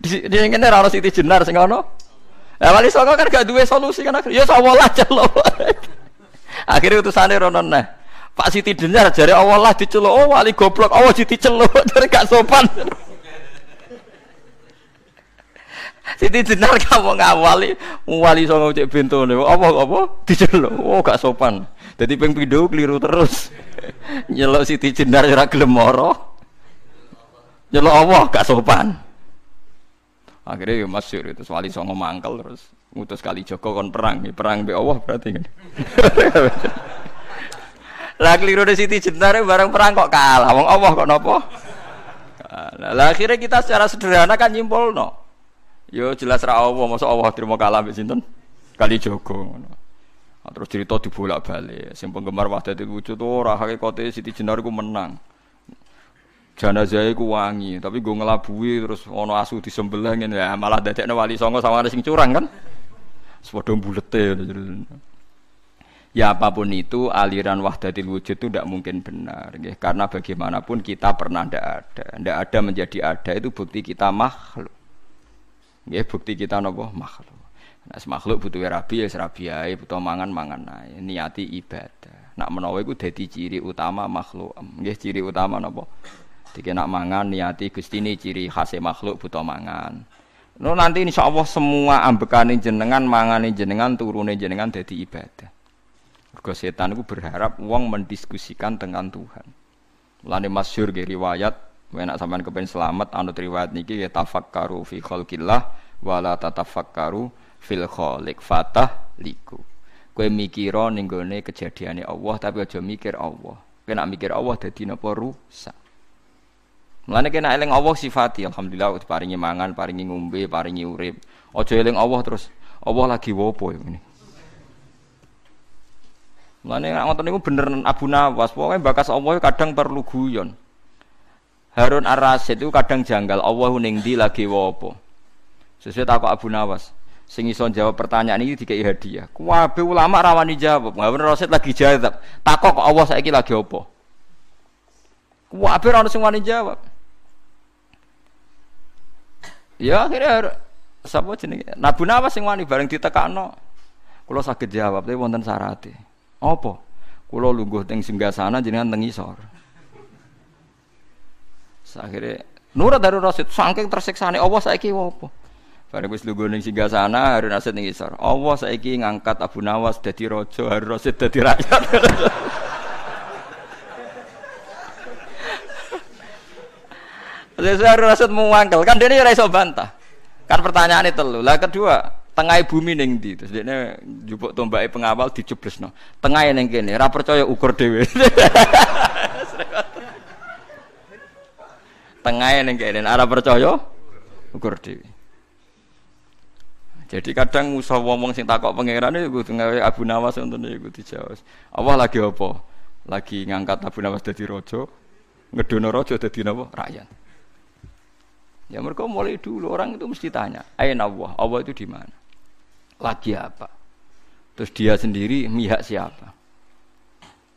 Di ngene ora ana Siti Jenar sing ana. Lah Wali Songo kan gak duwe solusi kan. Ya Allah lah celuk. Akhirnya utusannya ronon nah. Pak Siti dengar jari Allah lah diceluk. Oh wali goblok. Allah Siti celuk (laughs) dari gak sopan. (laughs) Siti dengar kamu ngawali wali songo cek bentone. Apa apa diceluk. Oh gak sopan. Jadi ping pindho keliru terus. (laughs) Nyeluk Siti Jenar ora gelem moro. Nyeluk Allah gak sopan. Akhirnya ya masyur itu wali songo mangkel terus ngutus kali Joko kon perang, perang be Allah berarti kan. (laughs) Lah keliru di Siti Jentare bareng perang kok kalah. Wong Allah kok nopo? Lah akhirnya kita secara sederhana kan nyimpul no. Yo jelas ra Allah, masa Allah terima kalah mbek sinten? Kali Joko Nah, terus cerita dibolak-balik. Sing penggemar Wahdatul Wujud ora hakikate Siti Jenar iku menang. Jenazah iku wangi, tapi gue ngelabui terus ono asu disembelih ngene ya malah dadekne wali songo sama sing curang kan. Sepodo bulete. Ya apa pun itu aliran wahdatil wujud itu tidak mungkin benar ya. Karena bagaimanapun kita pernah tidak ada. Tidak ada menjadi ada itu bukti kita makhluk. Ya, Bukti kita nopo? Makhluk. Nah makhluk butuh rabi ya serabi ya Butuh mangan mangan aja Niati ibadah. Nak menawa itu jadi ciri utama makhluk. Ya, Ciri utama nopo? Jadi nak mangan niati gusti ini ciri khas makhluk butuh mangan No nanti insya Allah semua ambekane jenengan, mangane jenengan, turune jenengan jadi ibadah. Mergo setan itu berharap uang mendiskusikan dengan Tuhan. Mulane masyhur ge riwayat, enak sampean kepen selamat anut riwayat niki ya tafakkaru fi khalqillah wala tatafakkaru fil khaliq fatah liku. Kowe mikira ning gone kejadiane Allah tapi aja mikir Allah. Kowe nak mikir Allah dadi napa rusak. Mulane kena eling Allah sifati, alhamdulillah paringi mangan, paringi ngombe, paringi urip. Aja eling Allah terus Allah lagi wopo ini. Mulane nek ngoten niku bener Abu Nawas, pokoke bakas Allah kadang perlu guyon. Harun Ar-Rasyid itu kadang janggal, Allah ning ndi lagi wopo. Sesuai takok Abu Nawas. Sing iso jawab pertanyaan ini dikai hadiah. Kuwabe ulama rawani jawab. Harun Ar-Rasyid lagi jawab. Takok kok Allah saiki lagi opo? Kuwabe ora ono sing wani jawab. Ya akhirnya sapa jenenge? Nabu Nawas sing wani bareng ditekakno. Kula saged jawab tapi wonten syarate. Apa? Kula lungguh teng singgasana jenengan teng isor. Akhirnya Nurut dari Rasid saking tersiksane Allah saiki apa? Bareng wis lungguh ning singgasana Harun Rasid ning isor. Allah saiki ngangkat Abu Nawas dadi raja, Harun Rasid dadi rakyat. (laughs) Saya rasut muangkel kan dia ora iso bantah. Kan pertanyaan itu telu. Lah kedua, tengah bumi ning ndi? Terus dia jupuk tombake pengawal dijeblesno. Tengah ning kene, ora percaya ukur dhewe. (laughs) tengah ning kene, ora percaya ukur dhewe. Jadi kadang musuh ngomong sing takok pangeran kudu gawe Abu Nawas ngoten iku dijawab. Allah lagi apa? Lagi ngangkat Abu Nawas dadi raja, ngedono raja dadi napa? Rakyat. Ya mereka mulai dulu orang itu mesti tanya, Aina Allah? Allah itu di mana? Lagi apa? Terus dia sendiri mihak siapa?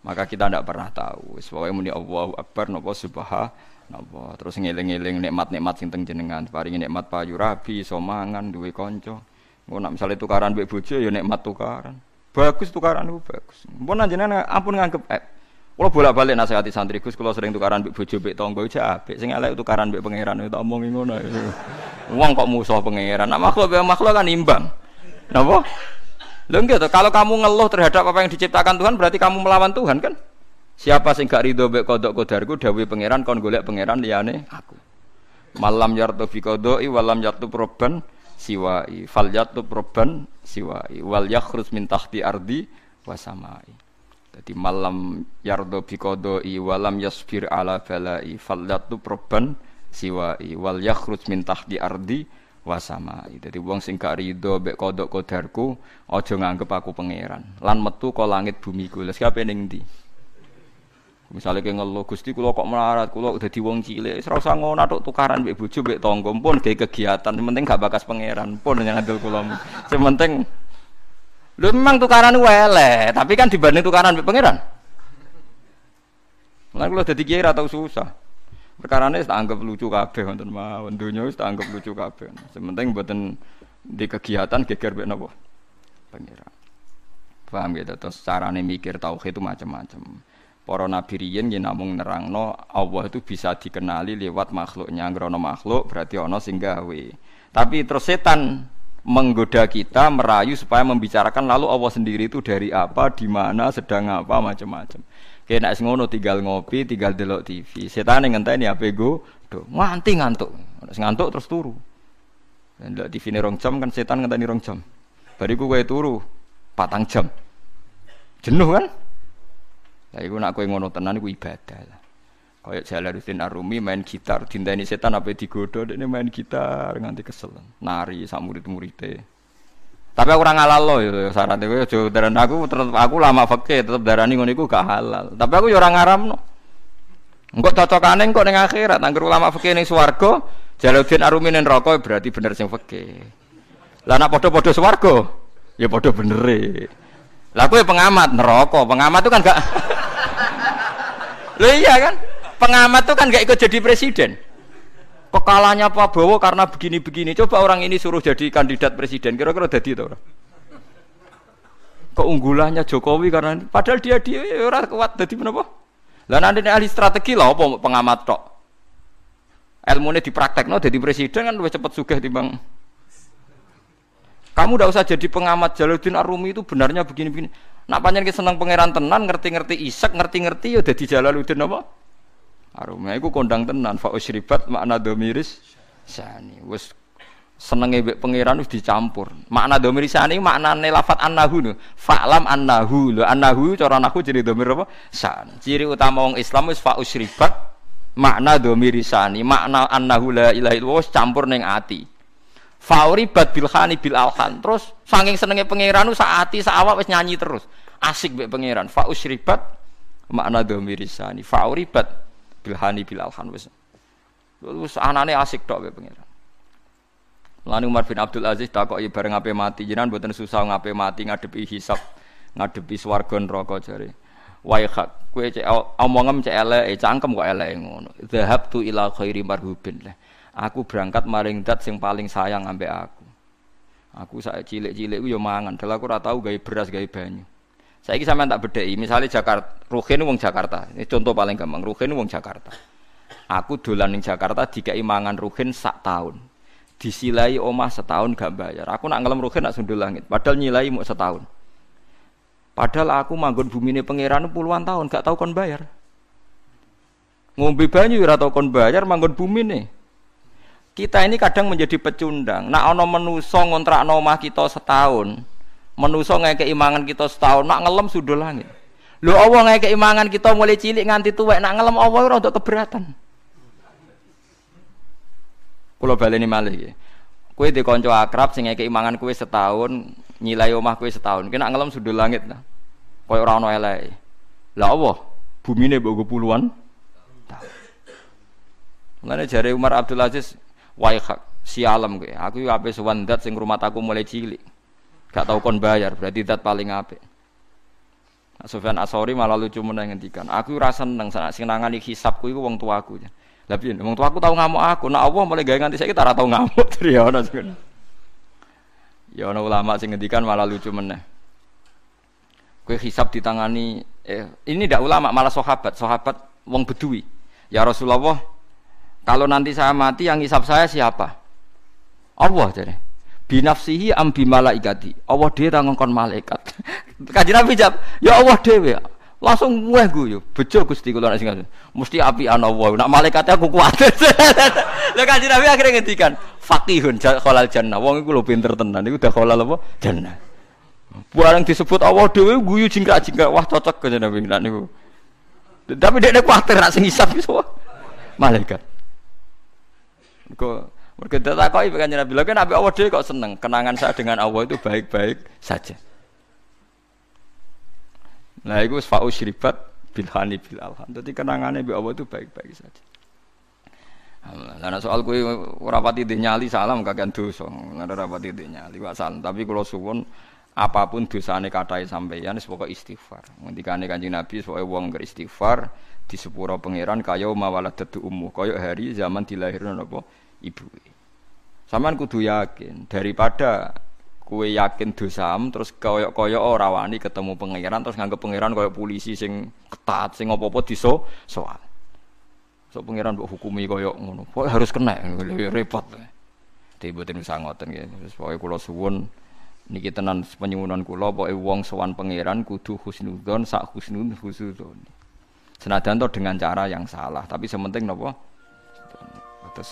Maka kita tidak pernah tahu. Sebabnya muni Allah Akbar subha nopo. Terus ngeling-ngeling nikmat-nikmat sing teng jenengan. Paringi nikmat payu rabi, somangan, duwe konco. Mau nak misalnya tukaran mbek bojo ya nikmat tukaran. Bagus tukaran itu bagus. Mpun jenengan ampun nganggep eh. Kalau bolak-balik nasihati santri Gus, kalau sering tukaran mbek bojo mbek tangga aja apik. Sing elek tukaran mbek pangeran itu omongi ngono. Wong kok musuh pangeran. Nah makhluk makhluk kan imbang. Napa? Lho gitu, kalau kamu ngeluh terhadap apa yang diciptakan Tuhan berarti kamu melawan Tuhan kan? Siapa sing gak ridho mbek kodok kodarku dawuh pangeran kon golek pangeran liyane aku. Malam yartu fi qodoi walam yartu proban siwai fal yatub robban siwai wal yakhrus min tahti ardi wasamai jadi malam yardo bikodoi walam yasfir ala balai fal yatub robban siwai wal yakhrus min tahti ardi wasamai jadi wong sing gak rido mbek kodok kodarku aja nganggep aku pangeran. Lan metu kok langit bumi ku lha siapa ning ndi? Misalnya kayak ngeluh Gusti kulo kok melarat, kulo udah di wong cilik, serasa ngono tok tukaran mbek bojo mbek tangga. Pun kayak kegiatan, penting gak bakas pangeran. Pun yang ngandel kulo. Sementing lu memang tukaran wele, tapi kan dibanding tukaran pangeran. Lah kulo dadi kiai atau susah. Perkarane wis anggap lucu kabeh wonten mawon, donya wis anggap lucu kabeh. Sementing mboten di kegiatan geger mbek napa? Pangeran. Paham gitu, terus carane mikir tauhid itu macam-macam para nabi riyen yen namung nerangno Allah itu bisa dikenali lewat makhluknya ngrono makhluk berarti ana sing gawe tapi terus setan menggoda kita merayu supaya membicarakan lalu Allah sendiri itu dari apa di mana sedang apa macam-macam. Kayak nak ngono tinggal ngopi tinggal delok TV setan yang ngenteni apa go do nganti ngantuk. Ngantuk terus turu. Dan delok TV rong jam kan setan ngenteni rong jam. Bariku kowe turu patang jam. Jenuh kan? Lah iku nak kowe ngono tenan iku ibadah lah. Kaya Jalaluddin Arumi main gitar, dinteni setan apa digodo, ini main gitar nganti kesel. Nari sak murid-muride. Tapi aku ora halal lo ya syaratnya kowe aja aku tetep aku lama fakih tetep darani ngono iku gak halal. Tapi aku ya ora ngaramno. Engko cocokane engko ning akhirat angger ulama fikih ning swarga, Jalaluddin Arumi ning neraka berarti bener sing fikih. Lah nak padha-padha swarga, ya padha bener e. Lah kowe pengamat neraka, pengamat itu kan gak (laughs) Loh iya kan? Pengamat tuh kan gak ikut jadi presiden. Kekalahnya Bowo karena begini-begini. Coba orang ini suruh jadi kandidat presiden. Kira-kira jadi itu. Keunggulannya Jokowi karena padahal dia dia orang kuat jadi kenapa? Lah nanti ahli strategi lah apa pengamat tok. Dipraktek no jadi presiden kan lebih cepat sugih timbang kamu tidak usah jadi pengamat Jalaluddin Arumi itu benarnya begini-begini. Nak panjang kita senang pangeran tenan, ngerti-ngerti isak, ngerti-ngerti ya jadi Jalaluddin apa? Arumi. Aku kondang tenan. Fa usribat makna domiris sani. Wes senenge mbek pangeran wis dicampur. Makna domiris sani maknane lafat annahu no. Fa'lam annahu. Lho annahu cara nahu jadi domir apa? San. Ciri utama wong Islam wis fa usribat makna domiris sani. Makna annahu la ilaha illallah campur ning ati. Fauri bad bilhani bil alhan. Terus saking senenge pangeran saati saawak wis nyanyi terus. Asik mbek pangeran. Fa usribat makna domirisani. Fauri bad bilhani bil alhan wis. Terus anane asik tok mbek pangeran. Lalu Umar bin Abdul Aziz takoki bareng ape mati jenengan mboten susah ngape mati ngadepi hisab, ngadepi swarga neraka jare. Wai hak kowe cek omongem cek elek, cangkem kok elek ngono. Dhahabtu ila khairi marhubin lah. Aku berangkat maring dat sing paling sayang ambek aku. Aku saya cilik-cilik ku yo mangan, dal aku ora tau gawe beras gawe banyu. Saiki sampean tak bedheki, misalnya Jakarta, Ruhin wong Jakarta. Ini contoh paling gampang, Ruhin wong Jakarta. Aku dolan ning Jakarta dikai mangan Ruhin sak tahun. Disilai omah setahun gak bayar. Aku nak ngelem Ruhin nak sundul langit, padahal nyilai mau setahun. Padahal aku manggon bumi ini pangeran puluhan tahun gak tau kon bayar. Ngombe banyu ora tau kon bayar manggon bumi nih. Kita ini kadang menjadi pecundang. Nak ono menuso ngontrak omah kita setahun. Menuso ngeke imangan kita setahun, nak ngelem sudah langit. Lu Allah ngeke imangan kita mulai cilik nganti tuwek, nak ngelem Allah ora untuk keberatan. Kula baleni malih iki. Kowe di akrab sing ngekeki mangan kowe setahun, nyilai omah kowe setahun. Kena ngelem sudul langit nah. Kaya ora ana eleke. Lah Allah, bumine mbok puluhan tahun. Jare Umar Abdul Aziz, "Waihak, si alam kowe. Aku yo ape sowan dat sing rumah aku mulai cilik. Gak tau kon bayar, berarti dat paling apik." Nah, Sofyan Asori malah lucu meneh ngendikan, "Aku ora seneng sing nangani hisabku iku wong tuaku." Lah piye? Wong tuaku tau ngamuk aku, nek Allah mulai gawe nganti saiki ora tau ngamuk. (laughs) Ya ono sing. Ya ulama sing ngendikan malah lucu meneh. Kowe hisab ditangani eh, ini ndak ulama malah sahabat, sahabat wong bedui. Ya Rasulullah, kalau nanti saya mati yang hisab saya siapa? Allah jadi. Binafsihi am bi malaikati. Allah dhewe ra malaikat. (laughs) Kanjeng Nabi jawab, ya Allah dhewe. Langsung weh guyu, bejo Gusti kula nek sing mesti api ana Allah. Nak malaikat aku kuat. (laughs) Lah kanjeng Nabi akhirnya ngendikan, faqihun khalal jannah. Wong iku lho pinter tenan. Iku udah khalal apa? Jannah. Barang disebut Allah dhewe guyu jingkrak-jingkrak. Wah cocok kanjeng Nabi nak niku. Tapi dia kuatir nak sing iso. Malaikat. Kok mereka takoki kanjeng Nabi, "Lha kan Nabi Allah dhewe kok seneng. Kenangan saya dengan Allah itu baik-baik saja." Nah, itu fa'u syribat bilhani bil alham. Jadi kenangannya bi Allah itu baik-baik saja. Nah, soal kue rapati di nyali salam kagian dosa, nggak ada rapati di nyali salam. Tapi kalau suwon apa pun dosane katai sampeyan pokok istighfar. Ngendikane Kanjeng Nabi supaya wong beristighfar di sepuro pangeran kaya mawalah tetu umuh kaya hari zaman dilahirno napa ibu. Saman kudu yakin daripada kue yakin dosam terus koyok-koyok ora wani ketemu pangeran terus nganggep pangeran koyok polisi sing ketat sing apa-apa diso soal. So pangeran mbok hukumi koyok ngono. Pokoke harus kena repot. Tiba-tiba usah ngoten nggih. Terus pokoke kula suwun niki tenan penyuwunan kula pokoke wong sowan pangeran kudu husnudzon sak husnul husnudzon. Senajan to dengan cara yang salah, tapi sementing napa? Terus